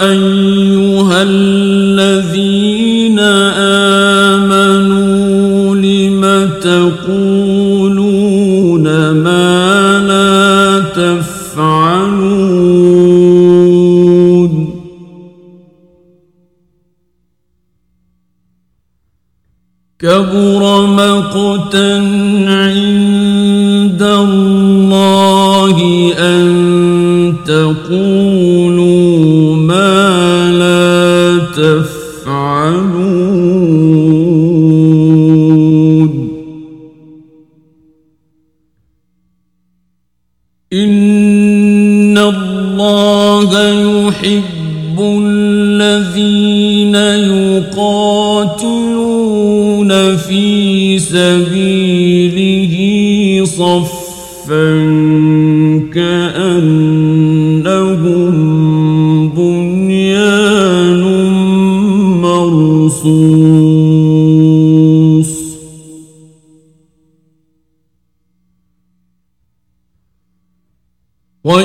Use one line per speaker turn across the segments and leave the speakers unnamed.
أيها الذين آمنوا لم تقولون ما لا تفعلون؟ كبر مقتا عند الله أن تقول ان اللہ يحب الذین يقاتلون في سبيله صفا كأنهم بنيان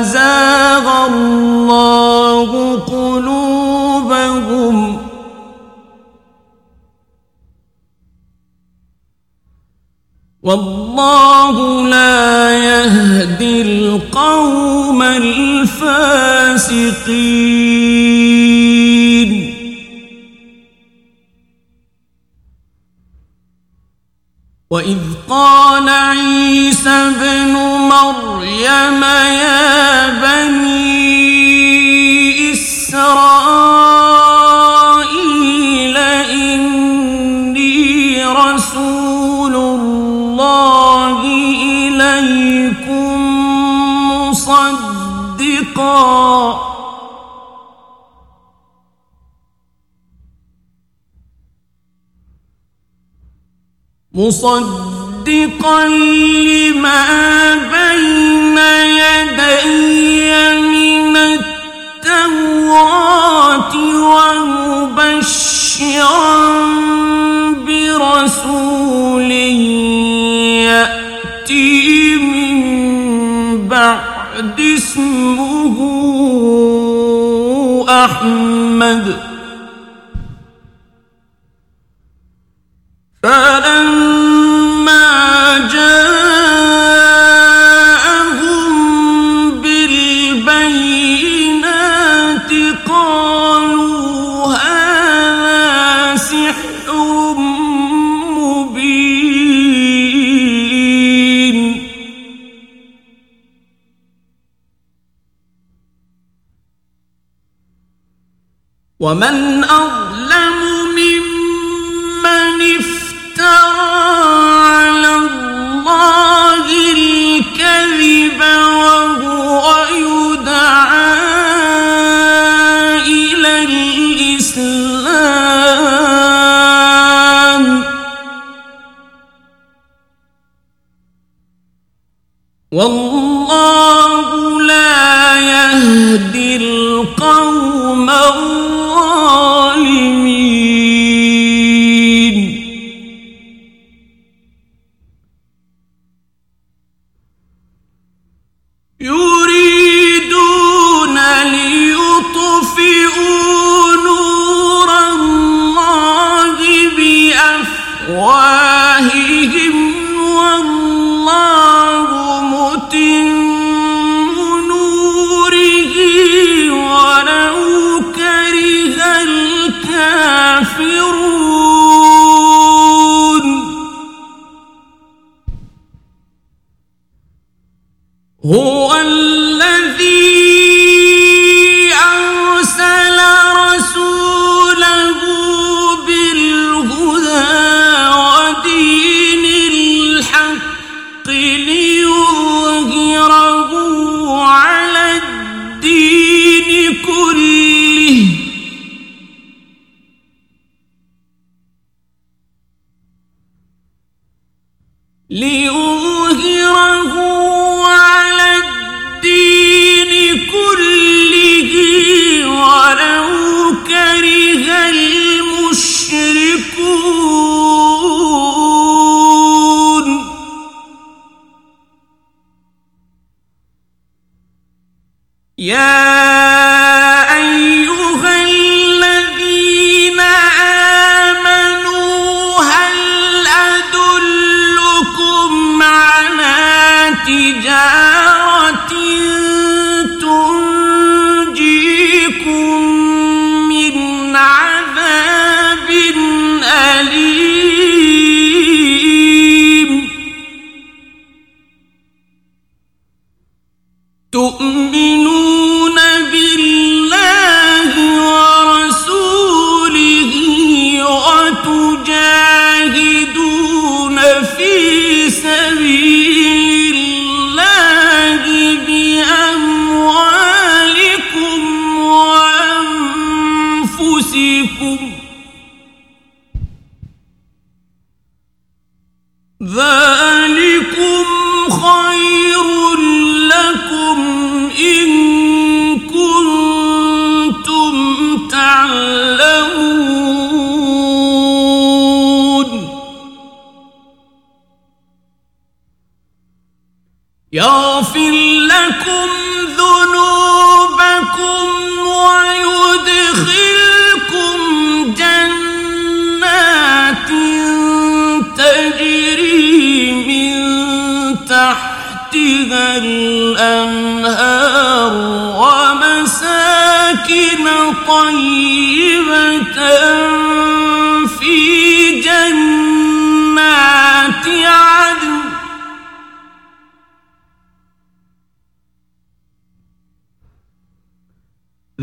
فزاغ الله قلوبهم. والله لا يهدي القوم الفاسقين. وإذ قال عيسى بن مريم يا بني إسرائيل إني رسول الله إليكم مصدقا. مصدقا لما بين يدي التوراة ومبشرا برسول يأتي من بعد اسمه أحمد فلن ومن أظلم ممن افترى على الله الكذب وهو يدعى إلى الإسلام والله لا يهدي القوم بِأَفْوَاهِهِمْ وَاللَّهُ مُتِمُّ نُورِهِ وَلَوْ كَرِهَ الْكَافِرُونَ هُوَ الَّذِي تؤمنون بالله ورسوله وتجاهدون في سبيل الله بأموالكم وأنفسكم يغفر لكم ذنوبكم ويدخلكم جنات تجري من تحتها الأنهار ومساكن طيبة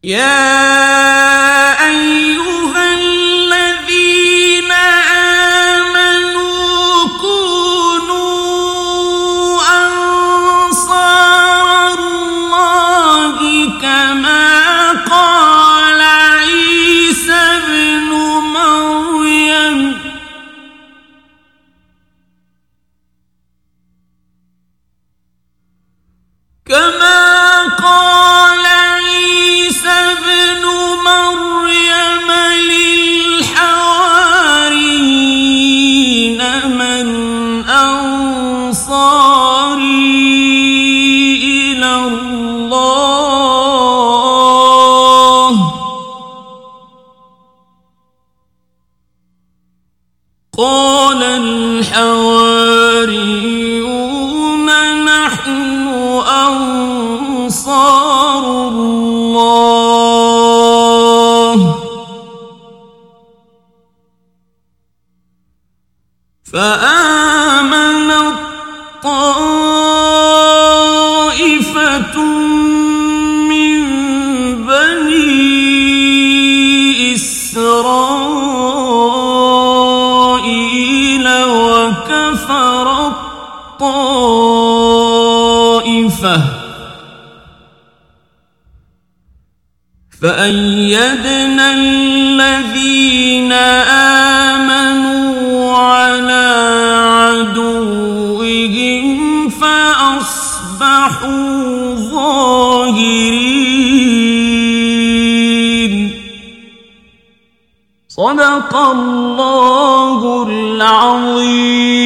Yeah. إلى الله. قال الحواريون نحن أنصار الله. فأيدنا الذين آمنوا على عدوهم فأصبحوا ظاهرين صدق الله العظيم